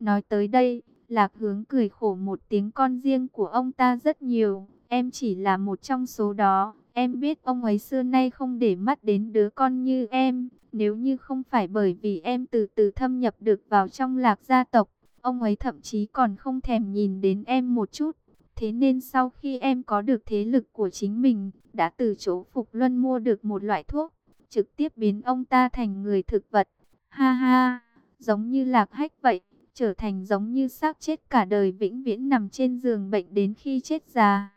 Nói tới đây, Lạc Hướng cười khổ một tiếng con riêng của ông ta rất nhiều. Em chỉ là một trong số đó. Em biết ông ấy xưa nay không để mắt đến đứa con như em. Nếu như không phải bởi vì em từ từ thâm nhập được vào trong lạc gia tộc, ông ấy thậm chí còn không thèm nhìn đến em một chút. Thế nên sau khi em có được thế lực của chính mình, đã từ chỗ Phục Luân mua được một loại thuốc, trực tiếp biến ông ta thành người thực vật. Ha ha, giống như lạc hách vậy, trở thành giống như xác chết cả đời vĩnh viễn nằm trên giường bệnh đến khi chết già.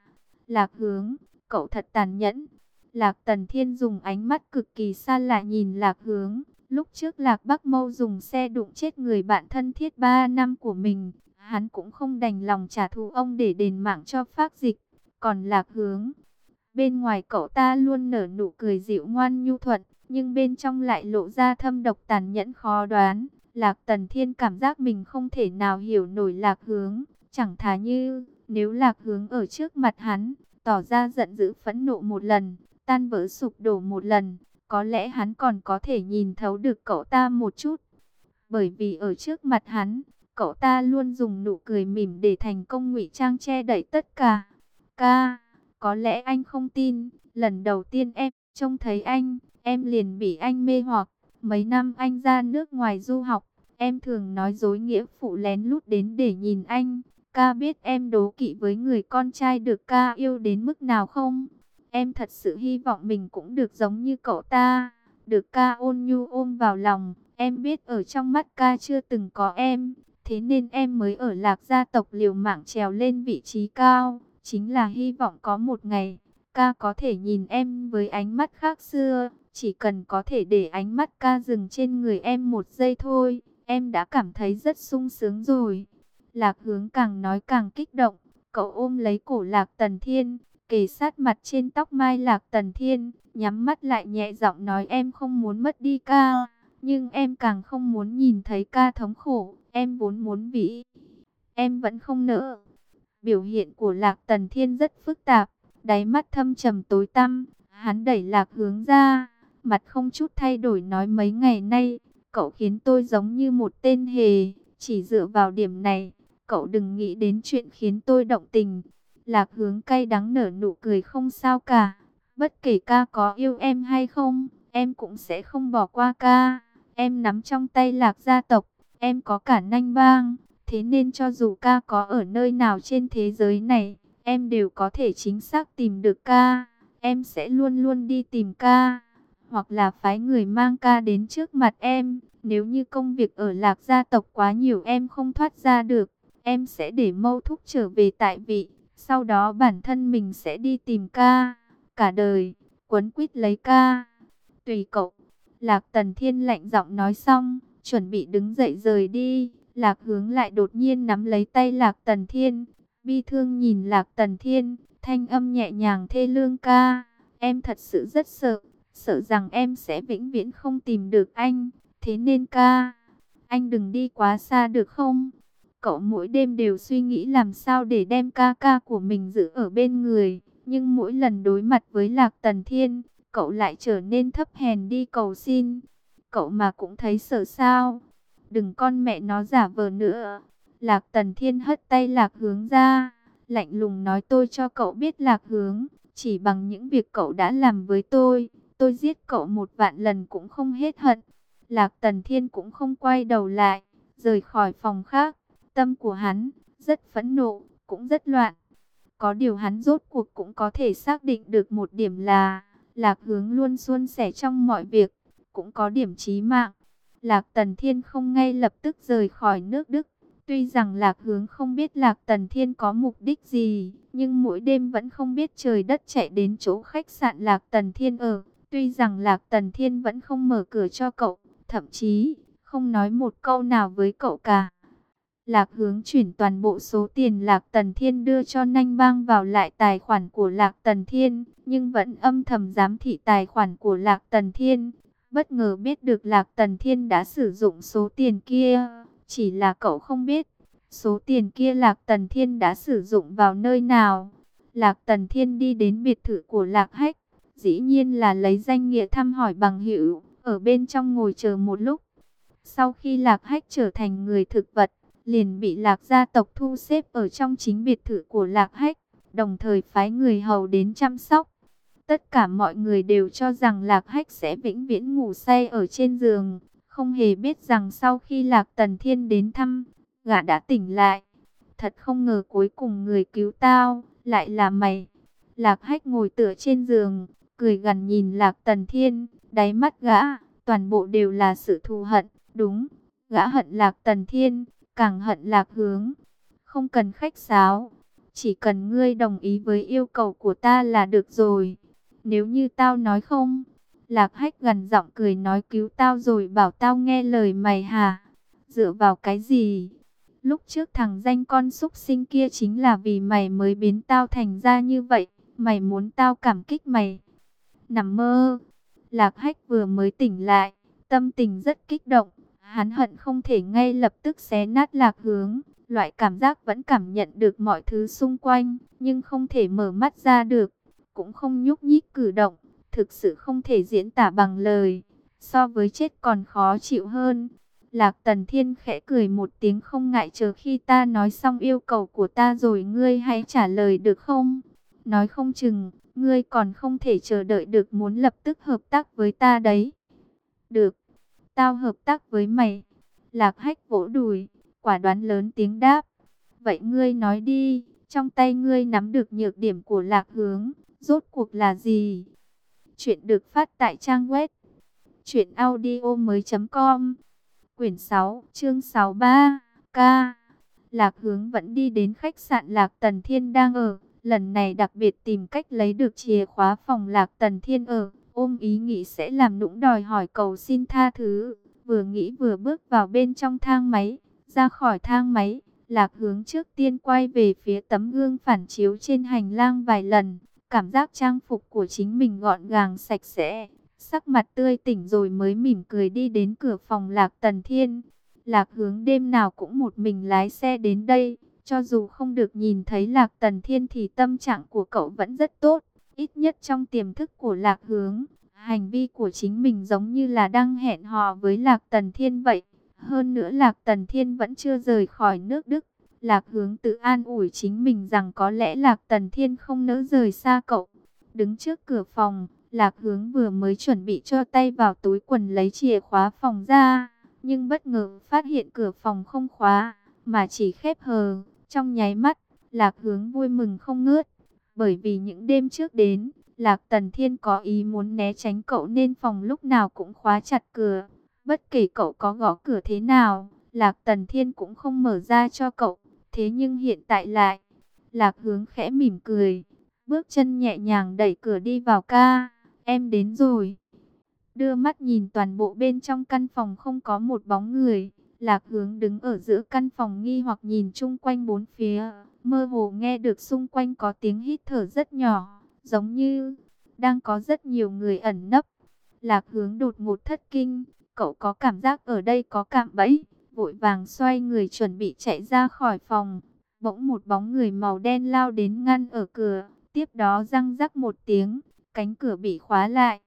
Lạc hướng, cậu thật tàn nhẫn. Lạc Tần Thiên dùng ánh mắt cực kỳ xa lạ nhìn Lạc hướng. Lúc trước Lạc Bắc Mâu dùng xe đụng chết người bạn thân thiết 3 năm của mình. Hắn cũng không đành lòng trả thù ông để đền mạng cho phác dịch. Còn Lạc hướng, bên ngoài cậu ta luôn nở nụ cười dịu ngoan nhu thuận. Nhưng bên trong lại lộ ra thâm độc tàn nhẫn khó đoán. Lạc Tần Thiên cảm giác mình không thể nào hiểu nổi Lạc hướng. Chẳng thà như nếu Lạc hướng ở trước mặt hắn, tỏ ra giận dữ phẫn nộ một lần, tan vỡ sụp đổ một lần, có lẽ hắn còn có thể nhìn thấu được cậu ta một chút. Bởi vì ở trước mặt hắn, cậu ta luôn dùng nụ cười mỉm để thành công ngụy trang che đậy tất cả. Ca, có lẽ anh không tin, lần đầu tiên em trông thấy anh, em liền bị anh mê hoặc. Mấy năm anh ra nước ngoài du học, em thường nói dối nghĩa phụ lén lút đến để nhìn anh. Ca biết em đố kỵ với người con trai được ca yêu đến mức nào không? Em thật sự hy vọng mình cũng được giống như cậu ta, được ca ôn nhu ôm vào lòng. Em biết ở trong mắt ca chưa từng có em, thế nên em mới ở lạc gia tộc liều mạng trèo lên vị trí cao. Chính là hy vọng có một ngày, ca có thể nhìn em với ánh mắt khác xưa. Chỉ cần có thể để ánh mắt ca dừng trên người em một giây thôi, em đã cảm thấy rất sung sướng rồi. Lạc hướng càng nói càng kích động, cậu ôm lấy cổ lạc tần thiên, kề sát mặt trên tóc mai lạc tần thiên, nhắm mắt lại nhẹ giọng nói em không muốn mất đi ca, nhưng em càng không muốn nhìn thấy ca thống khổ, em vốn muốn vĩ, em vẫn không nỡ. Biểu hiện của lạc tần thiên rất phức tạp, đáy mắt thâm trầm tối tăm, hắn đẩy lạc hướng ra, mặt không chút thay đổi nói mấy ngày nay, cậu khiến tôi giống như một tên hề, chỉ dựa vào điểm này, cậu đừng nghĩ đến chuyện khiến tôi động tình. Lạc hướng cay đắng nở nụ cười không sao cả. Bất kể ca có yêu em hay không, em cũng sẽ không bỏ qua ca. Em nắm trong tay lạc gia tộc, em có cả nanh bang. Thế nên cho dù ca có ở nơi nào trên thế giới này, em đều có thể chính xác tìm được ca. Em sẽ luôn luôn đi tìm ca, hoặc là phái người mang ca đến trước mặt em. Nếu như công việc ở lạc gia tộc quá nhiều em không thoát ra được, em sẽ để mâu thúc trở về tại vị. Sau đó bản thân mình sẽ đi tìm ca. Cả đời, quấn quýt lấy ca. Tùy cậu. Lạc Tần Thiên lạnh giọng nói xong, chuẩn bị đứng dậy rời đi. Lạc hướng lại đột nhiên nắm lấy tay Lạc Tần Thiên. Bi thương nhìn Lạc Tần Thiên, thanh âm nhẹ nhàng thê lương ca. Em thật sự rất sợ, sợ rằng em sẽ vĩnh viễn không tìm được anh. Thế nên ca, anh đừng đi quá xa được không? Cậu mỗi đêm đều suy nghĩ làm sao để đem ca ca của mình giữ ở bên người. Nhưng mỗi lần đối mặt với Lạc Tần Thiên, cậu lại trở nên thấp hèn đi cầu xin. Cậu mà cũng thấy sợ sao. Đừng con mẹ nó giả vờ nữa. Lạc Tần Thiên hất tay Lạc Hướng ra. Lạnh lùng nói tôi cho cậu biết Lạc Hướng. Chỉ bằng những việc cậu đã làm với tôi. Tôi giết cậu một vạn lần cũng không hết hận. Lạc Tần Thiên cũng không quay đầu lại. Rời khỏi phòng khác. Tâm của hắn rất phẫn nộ, cũng rất loạn. Có điều hắn rốt cuộc cũng có thể xác định được một điểm là Lạc Hướng luôn suôn sẻ trong mọi việc, cũng có điểm chí mạng. Lạc Tần Thiên không ngay lập tức rời khỏi nước Đức. Tuy rằng Lạc Hướng không biết Lạc Tần Thiên có mục đích gì, nhưng mỗi đêm vẫn không biết trời đất chạy đến chỗ khách sạn Lạc Tần Thiên ở. Tuy rằng Lạc Tần Thiên vẫn không mở cửa cho cậu, thậm chí không nói một câu nào với cậu cả. Lạc hướng chuyển toàn bộ số tiền Lạc Tần Thiên đưa cho Nanh Bang vào lại tài khoản của Lạc Tần Thiên, nhưng vẫn âm thầm giám thị tài khoản của Lạc Tần Thiên. Bất ngờ biết được Lạc Tần Thiên đã sử dụng số tiền kia, chỉ là cậu không biết. Số tiền kia Lạc Tần Thiên đã sử dụng vào nơi nào. Lạc Tần Thiên đi đến biệt thự của Lạc Hách, dĩ nhiên là lấy danh nghĩa thăm hỏi bằng hữu, ở bên trong ngồi chờ một lúc. Sau khi Lạc Hách trở thành người thực vật, liền bị lạc gia tộc thu xếp ở trong chính biệt thự của lạc hách, đồng thời phái người hầu đến chăm sóc. Tất cả mọi người đều cho rằng lạc hách sẽ vĩnh viễn ngủ say ở trên giường, không hề biết rằng sau khi lạc tần thiên đến thăm, gã đã tỉnh lại. Thật không ngờ cuối cùng người cứu tao, lại là mày. Lạc hách ngồi tựa trên giường, cười gần nhìn lạc tần thiên, đáy mắt gã, toàn bộ đều là sự thù hận, đúng. Gã hận lạc tần thiên, càng hận lạc hướng. Không cần khách sáo, chỉ cần ngươi đồng ý với yêu cầu của ta là được rồi. Nếu như tao nói không, lạc hách gần giọng cười nói cứu tao rồi bảo tao nghe lời mày hả? Dựa vào cái gì? Lúc trước thằng danh con súc sinh kia chính là vì mày mới biến tao thành ra như vậy. Mày muốn tao cảm kích mày. Nằm mơ. Lạc hách vừa mới tỉnh lại. Tâm tình rất kích động. Hắn hận không thể ngay lập tức xé nát lạc hướng. Loại cảm giác vẫn cảm nhận được mọi thứ xung quanh. Nhưng không thể mở mắt ra được. Cũng không nhúc nhích cử động. Thực sự không thể diễn tả bằng lời. So với chết còn khó chịu hơn. Lạc Tần Thiên khẽ cười một tiếng không ngại chờ khi ta nói xong yêu cầu của ta rồi ngươi hãy trả lời được không? Nói không chừng, ngươi còn không thể chờ đợi được muốn lập tức hợp tác với ta đấy. Được, tao hợp tác với mày. Lạc hách vỗ đùi, quả đoán lớn tiếng đáp. Vậy ngươi nói đi, trong tay ngươi nắm được nhược điểm của lạc hướng, rốt cuộc là gì? Chuyện được phát tại trang web chuyện audio mới.com Quyển 6, chương 63, K. Lạc hướng vẫn đi đến khách sạn Lạc Tần Thiên đang ở. Lần này đặc biệt tìm cách lấy được chìa khóa phòng Lạc Tần Thiên ở. Ôm ý nghĩ sẽ làm nũng đòi hỏi cầu xin tha thứ. Vừa nghĩ vừa bước vào bên trong thang máy. Ra khỏi thang máy, Lạc hướng trước tiên quay về phía tấm gương phản chiếu trên hành lang vài lần. Cảm giác trang phục của chính mình gọn gàng sạch sẽ, sắc mặt tươi tỉnh rồi mới mỉm cười đi đến cửa phòng Lạc Tần Thiên. Lạc hướng đêm nào cũng một mình lái xe đến đây, cho dù không được nhìn thấy Lạc Tần Thiên thì tâm trạng của cậu vẫn rất tốt, ít nhất trong tiềm thức của Lạc hướng. Hành vi của chính mình giống như là đang hẹn hò với Lạc Tần Thiên vậy. Hơn nữa Lạc Tần Thiên vẫn chưa rời khỏi nước Đức. Lạc hướng tự an ủi chính mình rằng có lẽ Lạc Tần Thiên không nỡ rời xa cậu. Đứng trước cửa phòng, Lạc hướng vừa mới chuẩn bị cho tay vào túi quần lấy chìa khóa phòng ra, nhưng bất ngờ phát hiện cửa phòng không khóa, mà chỉ khép hờ. Trong nháy mắt, Lạc hướng vui mừng không ngớt, bởi vì những đêm trước đến, Lạc Tần Thiên có ý muốn né tránh cậu nên phòng lúc nào cũng khóa chặt cửa. Bất kể cậu có gõ cửa thế nào, Lạc Tần Thiên cũng không mở ra cho cậu. Thế nhưng hiện tại lại, Lạc hướng khẽ mỉm cười, bước chân nhẹ nhàng đẩy cửa đi vào ca. Em đến rồi. Đưa mắt nhìn toàn bộ bên trong căn phòng không có một bóng người. Lạc hướng đứng ở giữa căn phòng nghi hoặc nhìn chung quanh bốn phía. Mơ hồ nghe được xung quanh có tiếng hít thở rất nhỏ. Giống như đang có rất nhiều người ẩn nấp. Lạc hướng đột ngột thất kinh. Cậu có cảm giác ở đây có cạm bẫy. Vội vàng xoay người chuẩn bị chạy ra khỏi phòng. Bỗng một bóng người màu đen lao đến ngăn ở cửa. Tiếp đó răng rắc một tiếng, Cánh cửa bị khóa lại.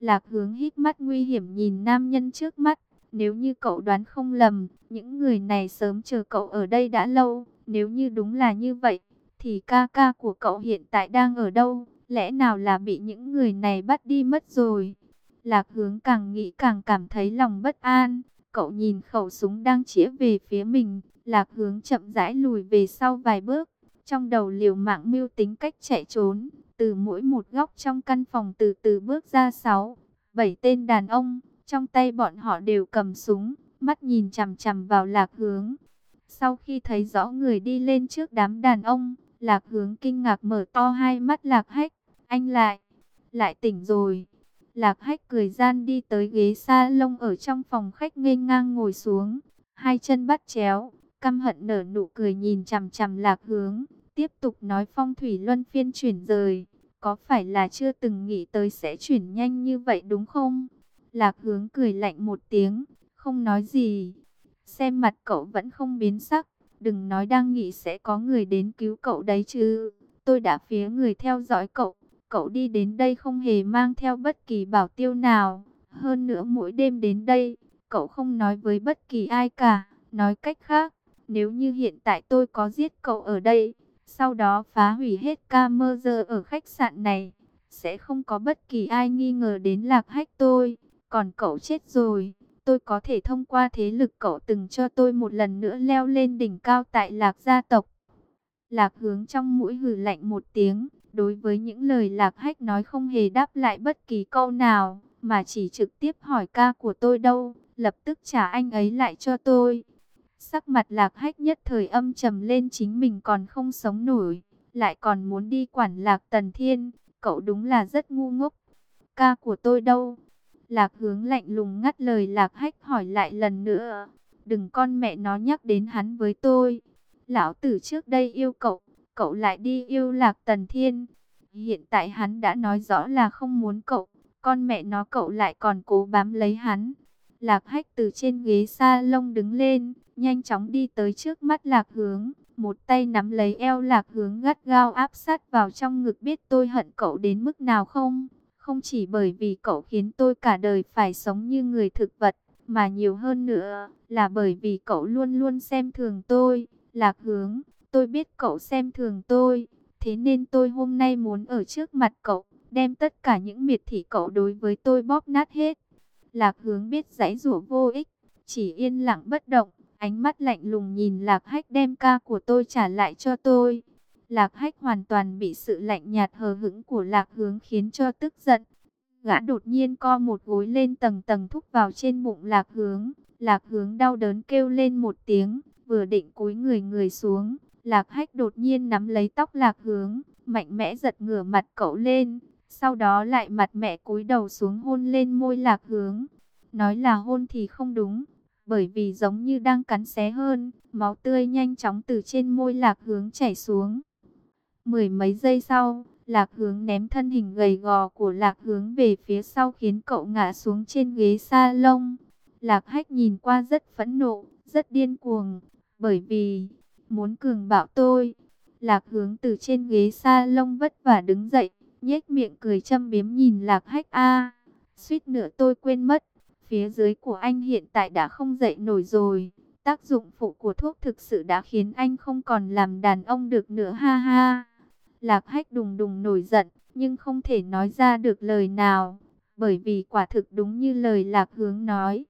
Lạc hướng hít mắt nguy hiểm nhìn nam nhân trước mắt. Nếu như cậu đoán không lầm, những người này sớm chờ cậu ở đây đã lâu. Nếu như đúng là như vậy, thì ca ca của cậu hiện tại đang ở đâu? Lẽ nào là bị những người này bắt đi mất rồi? Lạc hướng càng nghĩ càng cảm thấy lòng bất an. Cậu nhìn khẩu súng đang chĩa về phía mình. Lạc hướng chậm rãi lùi về sau vài bước. Trong đầu liều mạng mưu tính cách chạy trốn. Từ mỗi một góc trong căn phòng từ từ bước ra sáu, bảy tên đàn ông, trong tay bọn họ đều cầm súng, mắt nhìn chằm chằm vào lạc hướng. Sau khi thấy rõ người đi lên trước đám đàn ông, lạc hướng kinh ngạc mở to hai mắt lạc hách, anh lại, lại tỉnh rồi. Lạc hách cười gian đi tới ghế sa lông ở trong phòng khách nghênh ngang ngồi xuống, hai chân bắt chéo, căm hận nở nụ cười nhìn chằm chằm lạc hướng tiếp tục nói phong thủy luân phiên chuyển rời. Có phải là chưa từng nghĩ tới sẽ chuyển nhanh như vậy đúng không? Lạc hướng cười lạnh một tiếng, không nói gì. Xem mặt cậu vẫn không biến sắc, đừng nói đang nghĩ sẽ có người đến cứu cậu đấy chứ. Tôi đã phía người theo dõi cậu, cậu đi đến đây không hề mang theo bất kỳ bảo tiêu nào. Hơn nữa mỗi đêm đến đây, cậu không nói với bất kỳ ai cả. Nói cách khác, Nếu như hiện tại tôi có giết cậu ở đây, sau đó phá hủy hết camera ở khách sạn này, sẽ không có bất kỳ ai nghi ngờ đến lạc hách tôi. Còn cậu chết rồi, tôi có thể thông qua thế lực cậu từng cho tôi một lần nữa leo lên đỉnh cao tại lạc gia tộc. Lạc hướng trong mũi hừ lạnh một tiếng, đối với những lời lạc hách nói không hề đáp lại bất kỳ câu nào, mà chỉ trực tiếp hỏi ca của tôi đâu, lập tức trả anh ấy lại cho tôi. Sắc mặt lạc hách nhất thời âm trầm lên chính mình còn không sống nổi, lại còn muốn đi quản lạc tần thiên, cậu đúng là rất ngu ngốc. Ca của tôi đâu? Lạc hướng lạnh lùng ngắt lời lạc hách hỏi lại lần nữa. Đừng con mẹ nó nhắc đến hắn với tôi. Lão tử trước đây yêu cậu, cậu lại đi yêu lạc tần thiên. Hiện tại hắn đã nói rõ là không muốn cậu, con mẹ nó cậu lại còn cố bám lấy hắn. Lạc hách từ trên ghế sa lông đứng lên, nhanh chóng đi tới trước mắt lạc hướng. Một tay nắm lấy eo lạc hướng gắt gao áp sát vào trong ngực biết tôi hận cậu đến mức nào không? Không chỉ bởi vì cậu khiến tôi cả đời phải sống như người thực vật, mà nhiều hơn nữa là bởi vì cậu luôn luôn xem thường tôi. Lạc hướng, tôi biết cậu xem thường tôi, thế nên tôi hôm nay muốn ở trước mặt cậu, đem tất cả những miệt thị cậu đối với tôi bóp nát hết. Lạc hướng biết giãy rủa vô ích, chỉ yên lặng bất động, ánh mắt lạnh lùng nhìn lạc hách đem ca của tôi trả lại cho tôi. Lạc hách hoàn toàn bị sự lạnh nhạt hờ hững của lạc hướng khiến cho tức giận. Gã đột nhiên co một gối lên tầng tầng thúc vào trên bụng lạc hướng. Lạc hướng đau đớn kêu lên một tiếng, vừa định cúi người người xuống. Lạc hách đột nhiên nắm lấy tóc lạc hướng, mạnh mẽ giật ngửa mặt cậu lên. Sau đó lại mặt mẹ cúi đầu xuống hôn lên môi lạc hướng. Nói là hôn thì không đúng, bởi vì giống như đang cắn xé hơn, máu tươi nhanh chóng từ trên môi lạc hướng chảy xuống. Mười mấy giây sau, lạc hướng ném thân hình gầy gò của lạc hướng về phía sau khiến cậu ngã xuống trên ghế sa lông. Lạc hách nhìn qua rất phẫn nộ, rất điên cuồng, bởi vì muốn cường bạo tôi. Lạc hướng từ trên ghế sa lông vất vả đứng dậy, nhếch miệng cười châm biếm nhìn lạc hách a Suýt nữa tôi quên mất, phía dưới của anh hiện tại đã không dậy nổi rồi. Tác dụng phụ của thuốc thực sự đã khiến anh không còn làm đàn ông được nữa ha ha. Lạc hách đùng đùng nổi giận, nhưng không thể nói ra được lời nào, bởi vì quả thực đúng như lời lạc hướng nói.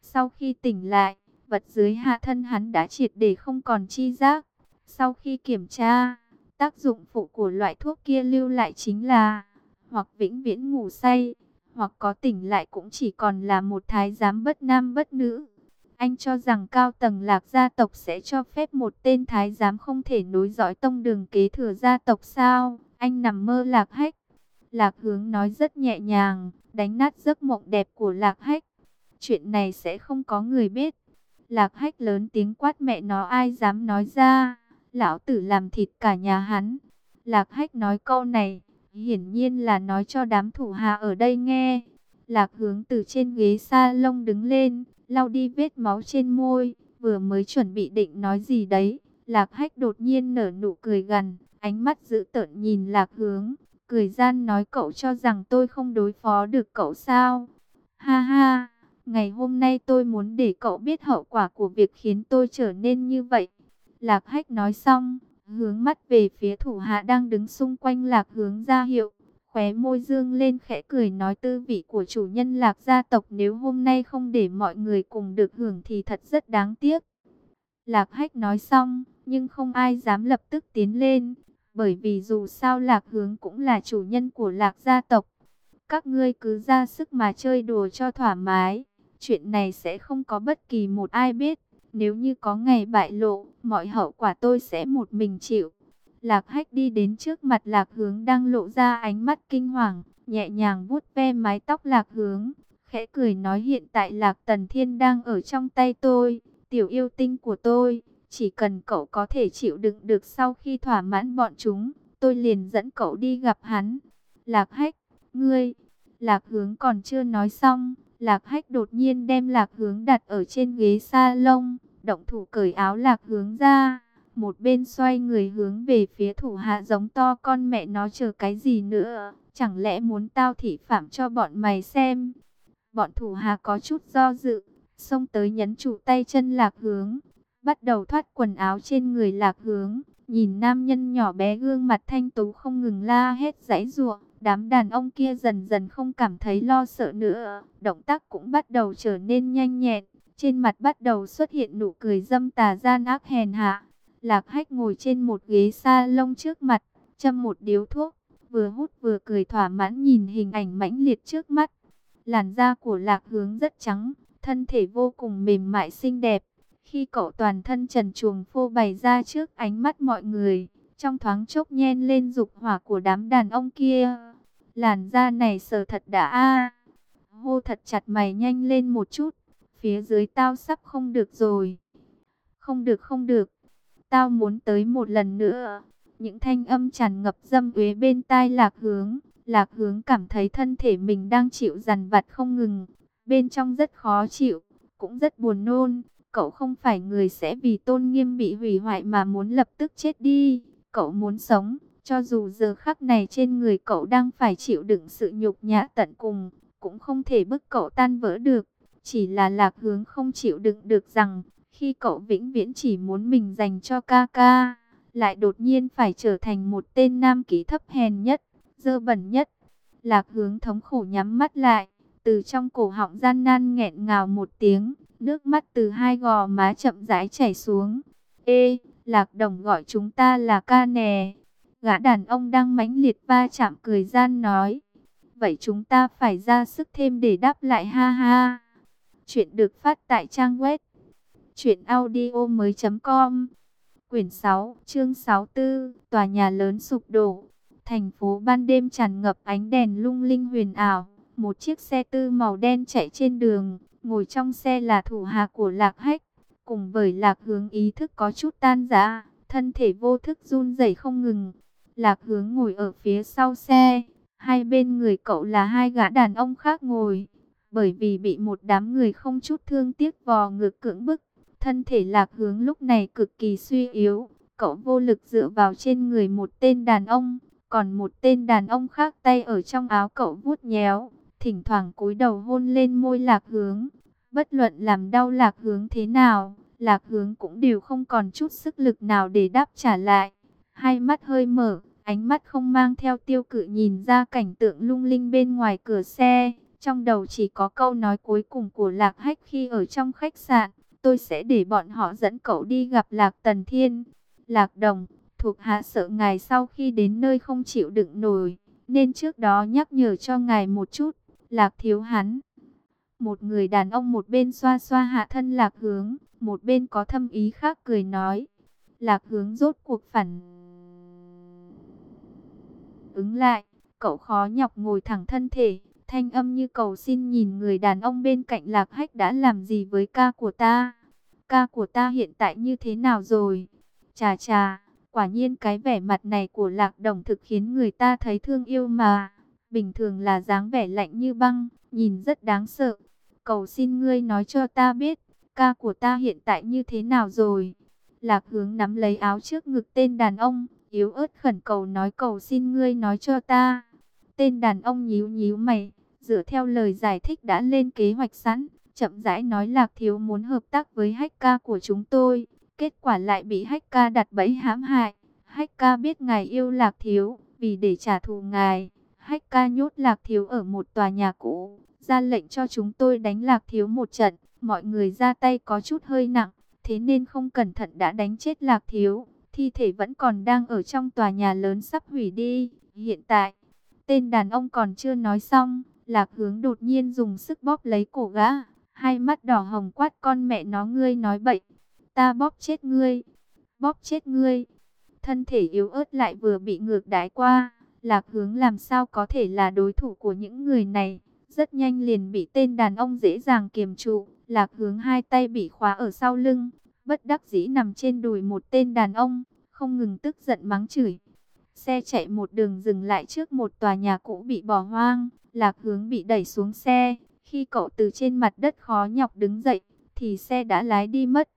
Sau khi tỉnh lại, vật dưới hạ thân hắn đã triệt để không còn chi giác. Sau khi kiểm tra, tác dụng phụ của loại thuốc kia lưu lại chính là hoặc vĩnh viễn ngủ say, hoặc có tỉnh lại cũng chỉ còn là một thái giám bất nam bất nữ. Anh cho rằng cao tầng lạc gia tộc sẽ cho phép một tên thái giám không thể nối dõi tông đường kế thừa gia tộc sao? Anh nằm mơ lạc hách. Lạc hướng nói rất nhẹ nhàng, đánh nát giấc mộng đẹp của lạc hách. Chuyện này sẽ không có người biết. Lạc hách lớn tiếng quát mẹ nó ai dám nói ra. Lão tử làm thịt cả nhà hắn. Lạc hách nói câu này, hiển nhiên là nói cho đám thủ hạ ở đây nghe. Lạc hướng từ trên ghế sa lông đứng lên, lau đi vết máu trên môi, vừa mới chuẩn bị định nói gì đấy. Lạc hách đột nhiên nở nụ cười gằn, ánh mắt dữ tợn nhìn lạc hướng, cười gian nói cậu cho rằng tôi không đối phó được cậu sao. Ha ha, ngày hôm nay tôi muốn để cậu biết hậu quả của việc khiến tôi trở nên như vậy. Lạc hách nói xong, hướng mắt về phía thủ hạ đang đứng xung quanh lạc hướng ra hiệu. Khóe môi dương lên khẽ cười nói tư vị của chủ nhân lạc gia tộc nếu hôm nay không để mọi người cùng được hưởng thì thật rất đáng tiếc. Lạc hách nói xong, nhưng không ai dám lập tức tiến lên, bởi vì dù sao lạc hướng cũng là chủ nhân của lạc gia tộc. Các ngươi cứ ra sức mà chơi đùa cho thoải mái, chuyện này sẽ không có bất kỳ một ai biết. Nếu như có ngày bại lộ, mọi hậu quả tôi sẽ một mình chịu. Lạc hách đi đến trước mặt lạc hướng đang lộ ra ánh mắt kinh hoàng, nhẹ nhàng vuốt ve mái tóc lạc hướng. Khẽ cười nói hiện tại lạc tần thiên đang ở trong tay tôi, tiểu yêu tinh của tôi. Chỉ cần cậu có thể chịu đựng được sau khi thỏa mãn bọn chúng, tôi liền dẫn cậu đi gặp hắn. Lạc hách, ngươi, lạc hướng còn chưa nói xong, lạc hách đột nhiên đem lạc hướng đặt ở trên ghế sa lông, động thủ cởi áo lạc hướng ra một bên xoay người hướng về phía thủ hạ giống to con mẹ nó chờ cái gì nữa, chẳng lẽ muốn tao thị phạm cho bọn mày xem. Bọn thủ hạ có chút do dự, xông tới nhấn chủ tay chân lạc hướng, bắt đầu thoát quần áo trên người lạc hướng. Nhìn nam nhân nhỏ bé gương mặt thanh tú không ngừng la hết dãy ruộng, đám đàn ông kia dần dần không cảm thấy lo sợ nữa, động tác cũng bắt đầu trở nên nhanh nhẹn, trên mặt bắt đầu xuất hiện nụ cười dâm tà gian ác hèn hạ. Lạc hách ngồi trên một ghế sa lông trước mặt, châm một điếu thuốc, vừa hút vừa cười thỏa mãn nhìn hình ảnh mãnh liệt trước mắt. Làn da của lạc hướng rất trắng, thân thể vô cùng mềm mại xinh đẹp. Khi cậu toàn thân trần truồng phô bày ra trước ánh mắt mọi người, trong thoáng chốc nhen lên dục hỏa của đám đàn ông kia. Làn da này sờ thật đã a Hô thật chặt mày nhanh lên một chút, phía dưới tao sắp không được rồi. Không được không được, tao muốn tới một lần nữa. Những thanh âm tràn ngập dâm uế bên tai lạc hướng. Lạc hướng cảm thấy thân thể mình đang chịu dằn vặt không ngừng. Bên trong rất khó chịu, cũng rất buồn nôn. Cậu không phải người sẽ vì tôn nghiêm bị hủy hoại mà muốn lập tức chết đi. Cậu muốn sống, cho dù giờ khắc này trên người cậu đang phải chịu đựng sự nhục nhã tận cùng, cũng không thể bức cậu tan vỡ được. Chỉ là lạc hướng không chịu đựng được rằng, khi cậu vĩnh viễn chỉ muốn mình dành cho ca ca, lại đột nhiên phải trở thành một tên nam ký thấp hèn nhất, dơ bẩn nhất. Lạc hướng thống khổ nhắm mắt lại, từ trong cổ họng gian nan nghẹn ngào một tiếng, nước mắt từ hai gò má chậm rãi chảy xuống. Ê, lạc đồng gọi chúng ta là ca nè. Gã đàn ông đang mãnh liệt va chạm cười gian nói. Vậy chúng ta phải ra sức thêm để đáp lại ha ha. Chuyện được phát tại trang web. Chuyện audio mới com Quyển 6, chương 64, tòa nhà lớn sụp đổ. Thành phố ban đêm tràn ngập ánh đèn lung linh huyền ảo. Một chiếc xe tư màu đen chạy trên đường, ngồi trong xe là thủ hạ của Lạc Hách. Cùng với Lạc Hướng ý thức có chút tan rã, thân thể vô thức run rẩy không ngừng. Lạc Hướng ngồi ở phía sau xe, hai bên người cậu là hai gã đàn ông khác ngồi. Bởi vì bị một đám người không chút thương tiếc vò ngược cưỡng bức, thân thể Lạc Hướng lúc này cực kỳ suy yếu. Cậu vô lực dựa vào trên người một tên đàn ông, còn một tên đàn ông khác tay ở trong áo cậu vuốt nhéo, thỉnh thoảng cúi đầu hôn lên môi lạc hướng. Bất luận làm đau lạc hướng thế nào, lạc hướng cũng đều không còn chút sức lực nào để đáp trả lại. Hai mắt hơi mở, ánh mắt không mang theo tiêu cự nhìn ra cảnh tượng lung linh bên ngoài cửa xe. Trong đầu chỉ có câu nói cuối cùng của lạc hách khi ở trong khách sạn. Tôi sẽ để bọn họ dẫn cậu đi gặp lạc tần thiên. Lạc đồng, thuộc hạ sợ ngài sau khi đến nơi không chịu đựng nổi. Nên trước đó nhắc nhở cho ngài một chút. Lạc thiếu hắn. Một người đàn ông một bên xoa xoa hạ thân lạc hướng, một bên có thâm ý khác cười nói. Lạc hướng rốt cuộc phản. Ứng lại, cậu khó nhọc ngồi thẳng thân thể, thanh âm như cầu xin nhìn người đàn ông bên cạnh lạc hách đã làm gì với ca của ta. Ca của ta hiện tại như thế nào rồi? Chà chà, quả nhiên cái vẻ mặt này của lạc đồng thực khiến người ta thấy thương yêu mà bình thường là dáng vẻ lạnh như băng, nhìn rất đáng sợ. Cầu xin ngươi nói cho ta biết, ca của ta hiện tại như thế nào rồi. Lạc hướng nắm lấy áo trước ngực tên đàn ông, yếu ớt khẩn cầu nói cầu xin ngươi nói cho ta. Tên đàn ông nhíu nhíu mày, dựa theo lời giải thích đã lên kế hoạch sẵn, chậm rãi nói Lạc Thiếu muốn hợp tác với hách ca của chúng tôi. Kết quả lại bị hách ca đặt bẫy hãm hại. Hách ca biết ngài yêu Lạc Thiếu, vì để trả thù ngài, Hách ca nhốt Lạc Thiếu ở một tòa nhà cũ, ra lệnh cho chúng tôi đánh Lạc Thiếu một trận. Mọi người ra tay có chút hơi nặng, thế nên không cẩn thận đã đánh chết Lạc Thiếu. Thi thể vẫn còn đang ở trong tòa nhà lớn sắp hủy đi. Hiện tại, tên đàn ông còn chưa nói xong, Lạc Hướng đột nhiên dùng sức bóp lấy cổ gã. Hai mắt đỏ hồng quát, con mẹ nó, ngươi nói bậy. Ta bóp chết ngươi. Bóp chết ngươi. Thân thể yếu ớt lại vừa bị ngược đái qua. Lạc hướng làm sao có thể là đối thủ của những người này. Rất nhanh liền bị tên đàn ông dễ dàng kiềm trụ. Lạc hướng hai tay bị khóa ở sau lưng. Bất đắc dĩ nằm trên đùi một tên đàn ông. Không ngừng tức giận mắng chửi. Xe chạy một đường dừng lại trước một tòa nhà cũ bị bỏ hoang. Lạc hướng bị đẩy xuống xe. Khi cậu từ trên mặt đất khó nhọc đứng dậy. Thì xe đã lái đi mất.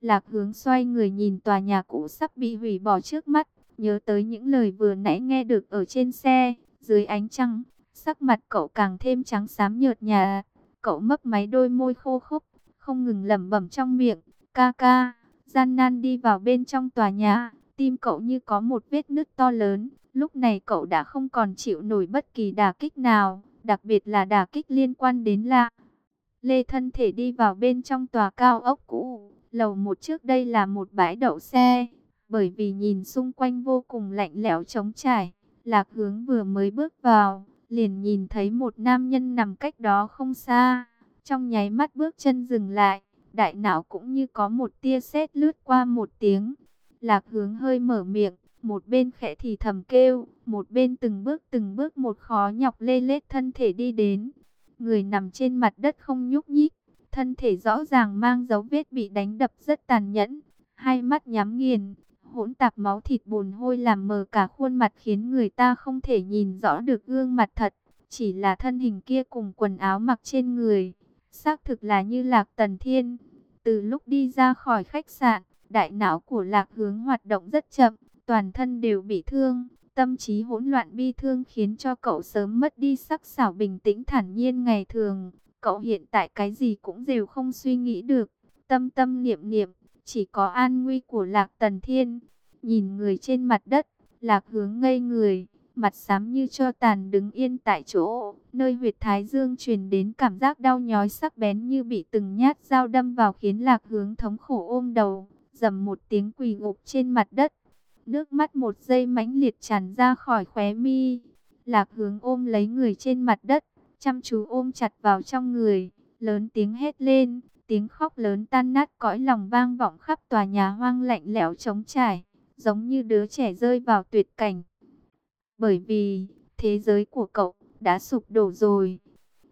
Lạc hướng xoay người nhìn tòa nhà cũ sắp bị hủy bỏ trước mắt Nhớ tới những lời vừa nãy nghe được ở trên xe, dưới ánh trăng, sắc mặt cậu càng thêm trắng xám nhợt nhạt. Cậu mấp máy đôi môi khô khốc, không ngừng lẩm bẩm trong miệng, ca ca, gian nan đi vào bên trong tòa nhà, tim cậu như có một vết nứt to lớn. Lúc này cậu đã không còn chịu nổi bất kỳ đả kích nào, đặc biệt là đả kích liên quan đến lạ. Lê thân thể đi vào bên trong tòa cao ốc cũ, lầu một trước đây là một bãi đậu xe, bởi vì nhìn xung quanh vô cùng lạnh lẽo trống trải, lạc hướng vừa mới bước vào, liền nhìn thấy một nam nhân nằm cách đó không xa, trong nháy mắt bước chân dừng lại, đại não cũng như có một tia sét lướt qua một tiếng, lạc hướng hơi mở miệng, một bên khẽ thì thầm kêu, một bên từng bước từng bước một khó nhọc lê lết thân thể đi đến. Người nằm trên mặt đất không nhúc nhích, thân thể rõ ràng mang dấu vết bị đánh đập rất tàn nhẫn, hai mắt nhắm nghiền, hỗn tạp máu thịt bùn hôi làm mờ cả khuôn mặt khiến người ta không thể nhìn rõ được gương mặt thật, chỉ là thân hình kia cùng quần áo mặc trên người, xác thực là như Lạc Tần Thiên. Từ lúc đi ra khỏi khách sạn, đại não của Lạc Hướng hoạt động rất chậm, toàn thân đều bị thương, tâm trí hỗn loạn bi thương khiến cho cậu sớm mất đi sắc sảo bình tĩnh thản nhiên ngày thường. Cậu hiện tại cái gì cũng đều không suy nghĩ được, tâm tâm niệm niệm, chỉ có an nguy của Lạc Tần Thiên. Nhìn người trên mặt đất, Lạc hướng ngây người, mặt xám như cho tàn đứng yên tại chỗ, nơi huyệt thái dương truyền đến cảm giác đau nhói sắc bén như bị từng nhát dao đâm vào khiến Lạc hướng thống khổ ôm đầu, dầm một tiếng quỳ gục trên mặt đất. Nước mắt một giây mãnh liệt tràn ra khỏi khóe mi. Lạc hướng ôm lấy người trên mặt đất, chăm chú ôm chặt vào trong người, lớn tiếng hét lên, tiếng khóc lớn tan nát cõi lòng vang vọng khắp tòa nhà hoang lạnh lẽo trống trải, giống như đứa trẻ rơi vào tuyệt cảnh. Bởi vì, thế giới của cậu đã sụp đổ rồi.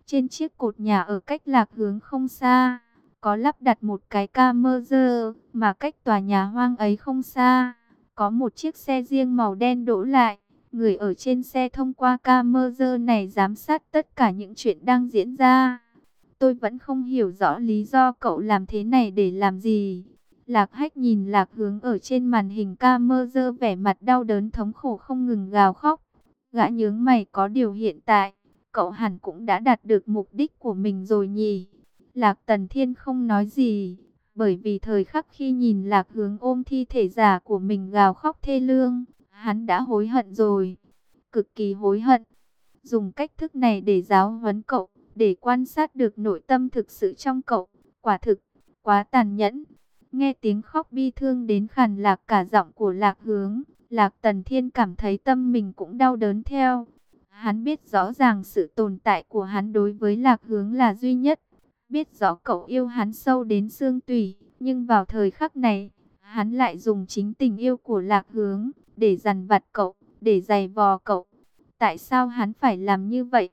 Trên chiếc cột nhà ở cách lạc hướng không xa, có lắp đặt một cái camera mà cách tòa nhà hoang ấy không xa có một chiếc xe riêng màu đen đỗ lại. Người ở trên xe thông qua camera này giám sát tất cả những chuyện đang diễn ra. Tôi vẫn không hiểu rõ lý do cậu làm thế này để làm gì. Lạc hách nhìn lạc hướng ở trên màn hình camera vẻ mặt đau đớn thống khổ không ngừng gào khóc. Gã nhướng mày có điều hiện tại, cậu hẳn cũng đã đạt được mục đích của mình rồi nhỉ. Lạc Tần Thiên không nói gì, bởi vì thời khắc khi nhìn lạc hướng ôm thi thể giả của mình gào khóc thê lương, hắn đã hối hận rồi, cực kỳ hối hận. Dùng cách thức này để giáo huấn cậu, để quan sát được nội tâm thực sự trong cậu, quả thực, quá tàn nhẫn. Nghe tiếng khóc bi thương đến khàn lạc cả giọng của lạc hướng, lạc tần thiên cảm thấy tâm mình cũng đau đớn theo. Hắn biết rõ ràng sự tồn tại của hắn đối với lạc hướng là duy nhất, biết rõ cậu yêu hắn sâu đến xương tủy, nhưng vào thời khắc này, hắn lại dùng chính tình yêu của lạc hướng, để dằn vặt cậu, để giày vò cậu. Tại sao hắn phải làm như vậy?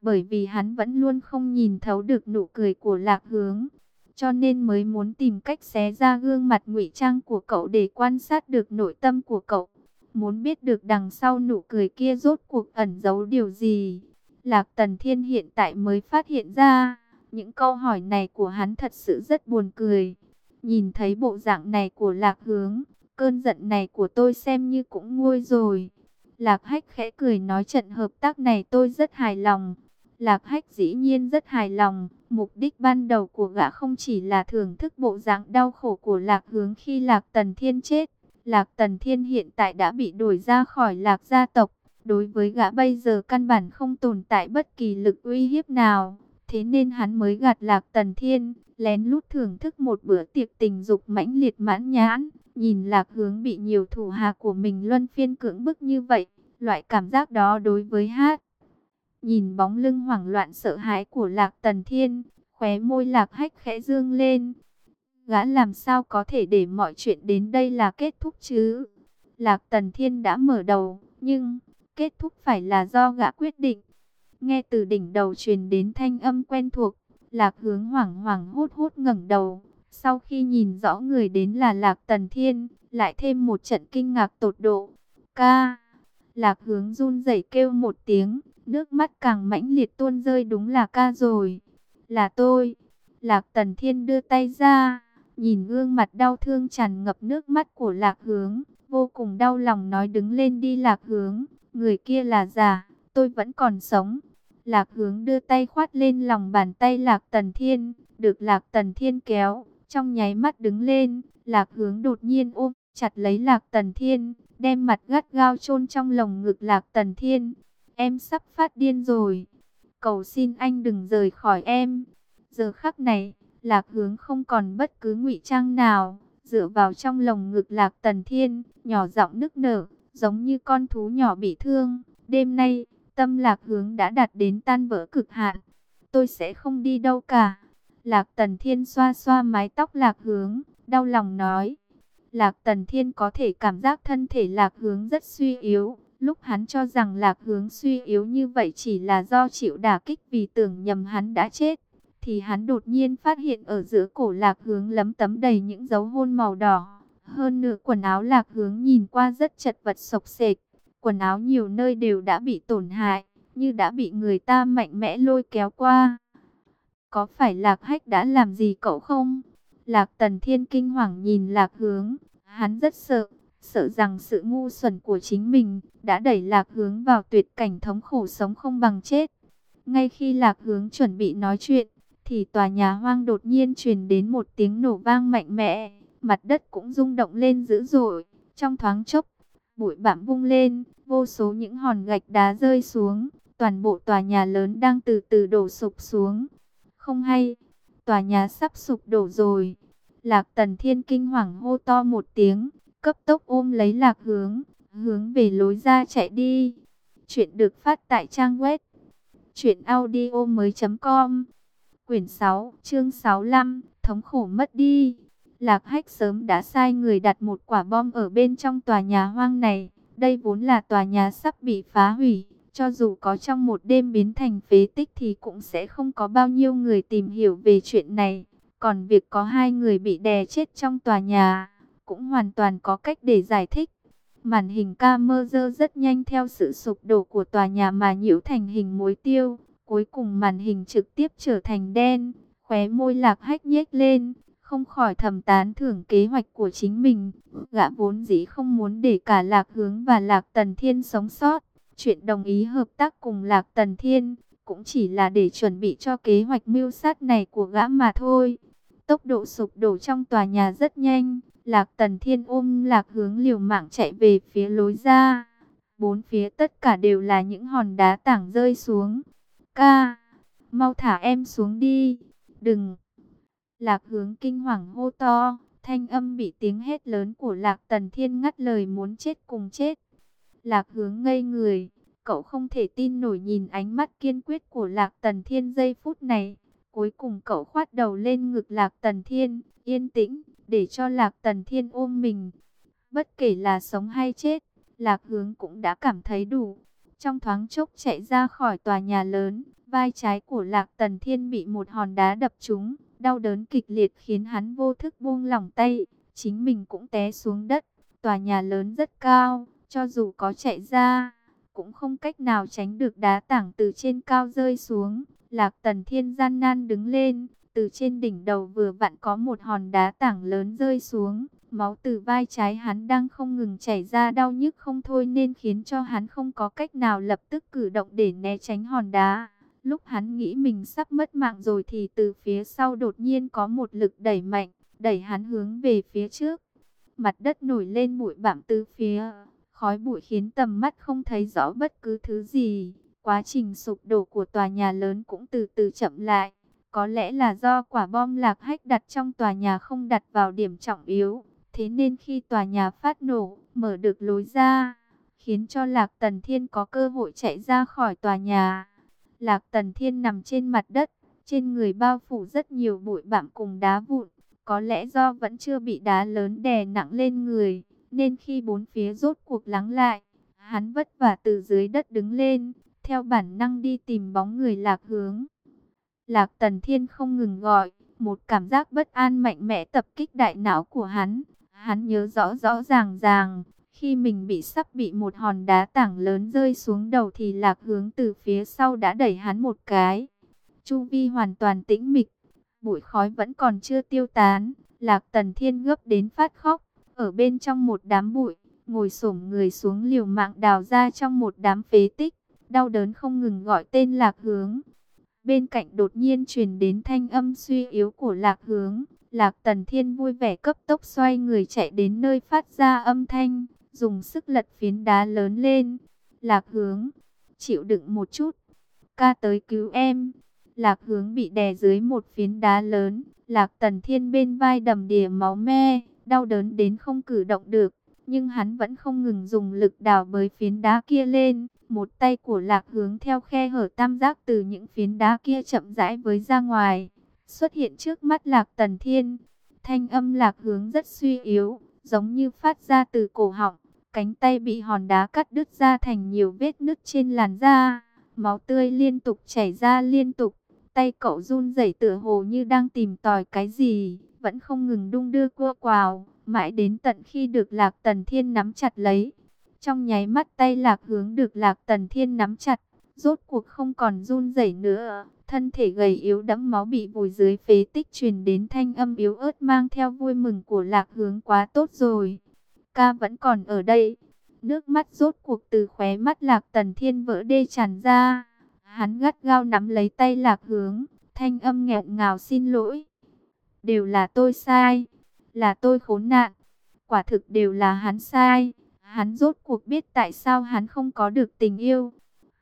Bởi vì hắn vẫn luôn không nhìn thấu được nụ cười của lạc hướng, cho nên mới muốn tìm cách xé ra gương mặt ngụy trang của cậu để quan sát được nội tâm của cậu. Muốn biết được đằng sau nụ cười kia rốt cuộc ẩn giấu điều gì. Lạc Tần Thiên hiện tại mới phát hiện ra. Những câu hỏi này của hắn thật sự rất buồn cười. Nhìn thấy bộ dạng này của lạc hướng, cơn giận này của tôi xem như cũng nguôi rồi. Lạc hách khẽ cười nói trận hợp tác này tôi rất hài lòng. Lạc hách dĩ nhiên rất hài lòng. Mục đích ban đầu của gã không chỉ là thưởng thức bộ dạng đau khổ của lạc hướng khi lạc tần thiên chết. Lạc tần thiên hiện tại đã bị đuổi ra khỏi lạc gia tộc. Đối với gã bây giờ căn bản không tồn tại bất kỳ lực uy hiếp nào. Thế nên hắn mới gạt lạc tần thiên, lén lút thưởng thức một bữa tiệc tình dục mãnh liệt mãn nhãn. Nhìn lạc hướng bị nhiều thủ hạ của mình luân phiên cưỡng bức như vậy, loại cảm giác đó đối với hát. Nhìn bóng lưng hoảng loạn sợ hãi của lạc tần thiên, khóe môi lạc hách khẽ dương lên. Gã làm sao có thể để mọi chuyện đến đây là kết thúc chứ? Lạc tần thiên đã mở đầu, nhưng kết thúc phải là do gã quyết định. Nghe từ đỉnh đầu truyền đến thanh âm quen thuộc, Lạc Hướng hoảng hoảng hốt hốt ngẩng đầu. Sau khi nhìn rõ người đến là Lạc Tần Thiên, lại thêm một trận kinh ngạc tột độ. Ca! Lạc Hướng run rẩy kêu một tiếng, nước mắt càng mãnh liệt tuôn rơi đúng là ca rồi. Là tôi. Lạc Tần Thiên đưa tay ra, nhìn gương mặt đau thương tràn ngập nước mắt của Lạc Hướng, vô cùng đau lòng nói đứng lên đi Lạc Hướng, người kia là giả, tôi vẫn còn sống. Lạc hướng đưa tay khoát lên lòng bàn tay Lạc Tần Thiên, được Lạc Tần Thiên kéo, trong nháy mắt đứng lên, Lạc hướng đột nhiên ôm chặt lấy Lạc Tần Thiên, đem mặt gắt gao chôn trong lồng ngực Lạc Tần Thiên. Em sắp phát điên rồi. Cầu xin anh đừng rời khỏi em. Giờ khắc này, Lạc hướng không còn bất cứ ngụy trang nào. Dựa vào trong lồng ngực Lạc Tần Thiên, nhỏ giọng nức nở, giống như con thú nhỏ bị thương. Đêm nay, tâm Lạc hướng đã đạt đến tan vỡ cực hạn. Tôi sẽ không đi đâu cả. Lạc Tần Thiên xoa xoa mái tóc Lạc hướng, đau lòng nói. Lạc Tần Thiên có thể cảm giác thân thể Lạc Hướng rất suy yếu. Lúc hắn cho rằng Lạc Hướng suy yếu như vậy chỉ là do chịu đả kích vì tưởng nhầm hắn đã chết. Thì hắn đột nhiên phát hiện ở giữa cổ Lạc Hướng lấm tấm đầy những dấu hôn màu đỏ. Hơn nữa quần áo Lạc Hướng nhìn qua rất chật vật sộc sệt. Quần áo nhiều nơi đều đã bị tổn hại, như đã bị người ta mạnh mẽ lôi kéo qua. Có phải Lạc Hách đã làm gì cậu không? Lạc Tần Thiên kinh hoàng nhìn Lạc Hướng, hắn rất sợ, sợ rằng sự ngu xuẩn của chính mình đã đẩy Lạc Hướng vào tuyệt cảnh thống khổ sống không bằng chết. Ngay khi Lạc Hướng chuẩn bị nói chuyện, thì tòa nhà hoang đột nhiên truyền đến một tiếng nổ vang mạnh mẽ, mặt đất cũng rung động lên dữ dội, trong thoáng chốc, bụi bặm vung lên, vô số những hòn gạch đá rơi xuống, toàn bộ tòa nhà lớn đang từ từ đổ sụp xuống. Không hay, tòa nhà sắp sụp đổ rồi. Lạc Tần Thiên kinh hoàng hô to một tiếng, cấp tốc ôm lấy Lạc Hướng, hướng về lối ra chạy đi. Chuyện được phát tại trang web truyệnaudiomoi.com. Quyển 6, chương 65, thống khổ mất đi. Lạc Hách sớm đã sai người đặt một quả bom ở bên trong tòa nhà hoang này. Đây vốn là tòa nhà sắp bị phá hủy. Cho dù có trong một đêm biến thành phế tích thì cũng sẽ không có bao nhiêu người tìm hiểu về chuyện này. Còn việc có hai người bị đè chết trong tòa nhà, cũng hoàn toàn có cách để giải thích. Màn hình camera rất nhanh theo sự sụp đổ của tòa nhà mà nhiễu thành hình mối tiêu. Cuối cùng màn hình trực tiếp trở thành đen, khóe môi lạc hách nhếch lên, không khỏi thầm tán thưởng kế hoạch của chính mình. Gã vốn dĩ không muốn để cả lạc hướng và lạc tần thiên sống sót. Chuyện đồng ý hợp tác cùng lạc tần thiên, cũng chỉ là để chuẩn bị cho kế hoạch mưu sát này của gã mà thôi. Tốc độ sụp đổ trong tòa nhà rất nhanh. Lạc Tần Thiên ôm Lạc hướng liều mạng chạy về phía lối ra. Bốn phía tất cả đều là những hòn đá tảng rơi xuống. Ca, mau thả em xuống đi. Đừng. Lạc hướng kinh hoàng hô to. Thanh âm bị tiếng hét lớn của Lạc Tần Thiên ngắt lời muốn chết cùng chết. Lạc hướng ngây người. Cậu không thể tin nổi nhìn ánh mắt kiên quyết của Lạc Tần Thiên giây phút này. Cuối cùng cậu khoát đầu lên ngực Lạc Tần Thiên, yên tĩnh, để cho Lạc Tần Thiên ôm mình. Bất kể là sống hay chết, Lạc Hướng cũng đã cảm thấy đủ. Trong thoáng chốc chạy ra khỏi tòa nhà lớn, vai trái của Lạc Tần Thiên bị một hòn đá đập trúng, đau đớn kịch liệt khiến hắn vô thức buông lỏng tay, chính mình cũng té xuống đất. Tòa nhà lớn rất cao, cho dù có chạy ra, cũng không cách nào tránh được đá tảng từ trên cao rơi xuống. Lạc Tần Thiên gian nan đứng lên, từ trên đỉnh đầu vừa vặn có một hòn đá tảng lớn rơi xuống. Máu từ vai trái hắn đang không ngừng chảy ra đau nhức không thôi nên khiến cho hắn không có cách nào lập tức cử động để né tránh hòn đá. Lúc hắn nghĩ mình sắp mất mạng rồi thì từ phía sau đột nhiên có một lực đẩy mạnh, đẩy hắn hướng về phía trước. Mặt đất nổi lên bụi bặm từ phía, khói bụi khiến tầm mắt không thấy rõ bất cứ thứ gì. Quá trình sụp đổ của tòa nhà lớn cũng từ từ chậm lại. Có lẽ là do quả bom lạc hách đặt trong tòa nhà không đặt vào điểm trọng yếu. Thế nên khi tòa nhà phát nổ, mở được lối ra, khiến cho Lạc Tần Thiên có cơ hội chạy ra khỏi tòa nhà. Lạc Tần Thiên nằm trên mặt đất, trên người bao phủ rất nhiều bụi bặm cùng đá vụn. Có lẽ do vẫn chưa bị đá lớn đè nặng lên người, nên khi bốn phía rốt cuộc lắng lại, hắn vất vả từ dưới đất đứng lên, theo bản năng đi tìm bóng người lạc hướng. Lạc Tần Thiên không ngừng gọi, một cảm giác bất an mạnh mẽ tập kích đại não của hắn. Hắn nhớ rõ rõ ràng ràng, khi mình bị sắp bị một hòn đá tảng lớn rơi xuống đầu thì lạc hướng từ phía sau đã đẩy hắn một cái. Chu vi hoàn toàn tĩnh mịch, bụi khói vẫn còn chưa tiêu tán. Lạc Tần Thiên gấp đến phát khóc, ở bên trong một đám bụi, ngồi xổm người xuống liều mạng đào ra trong một đám phế tích đau đớn không ngừng gọi tên lạc hướng. Bên cạnh đột nhiên truyền đến thanh âm suy yếu của lạc hướng. Lạc Tần Thiên vui vẻ cấp tốc xoay người chạy đến nơi phát ra âm thanh, dùng sức lật phiến đá lớn lên. Lạc hướng, chịu đựng một chút, ca tới cứu em. Lạc hướng bị đè dưới một phiến đá lớn, Lạc Tần Thiên bên vai đầm đìa máu me, đau đớn đến không cử động được. Nhưng hắn vẫn không ngừng dùng lực đào bới phiến đá kia lên. Một tay của lạc hướng theo khe hở tam giác từ những phiến đá kia chậm rãi với ra ngoài. Xuất hiện trước mắt lạc tần thiên. Thanh âm lạc hướng rất suy yếu, giống như phát ra từ cổ họng. Cánh tay bị hòn đá cắt đứt ra thành nhiều vết nứt trên làn da. Máu tươi liên tục chảy ra liên tục. Tay cậu run rẩy tựa hồ như đang tìm tòi cái gì, vẫn không ngừng đung đưa cua quào, mãi đến tận khi được Lạc Tần Thiên nắm chặt lấy. Trong nháy mắt tay Lạc hướng được Lạc Tần Thiên nắm chặt, rốt cuộc không còn run rẩy nữa, thân thể gầy yếu đẫm máu bị vùi dưới phế tích truyền đến thanh âm yếu ớt mang theo vui mừng của Lạc hướng quá tốt rồi. Ca vẫn còn ở đây. Nước mắt rốt cuộc từ khóe mắt Lạc Tần Thiên vỡ đê tràn ra. Hắn gắt gao nắm lấy tay Lạc hướng, thanh âm nghẹn ngào xin lỗi. Đều là tôi sai là tôi khốn nạn. Quả thực đều là hắn sai. Hắn rốt cuộc biết tại sao hắn không có được tình yêu.